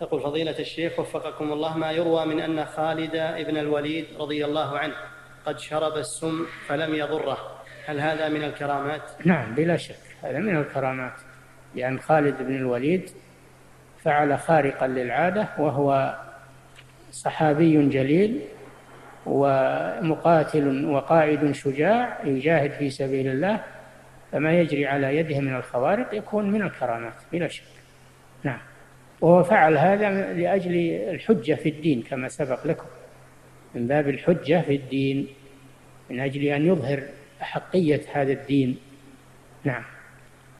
يقول فضيلة الشيخ وفقكم الله ما يروى من أن خالد بن الوليد رضي الله عنه قد شرب السم فلم يضره. هل هذا من الكرامات؟ نعم بلا شك هذا من الكرامات لأن خالد بن الوليد فعل خارقا للعادة وهو صحابي جليل ومقاتل وقائد شجاع يجاهد في سبيل الله فما يجري على يده من الخوارق يكون من الكرامات بلا شك. نعم. وهو فعل هذا لأجل الحجة في الدين كما سبق لكم. من باب الحجة في الدين من أجل أن يظهر أحقية هذا الدين. نعم.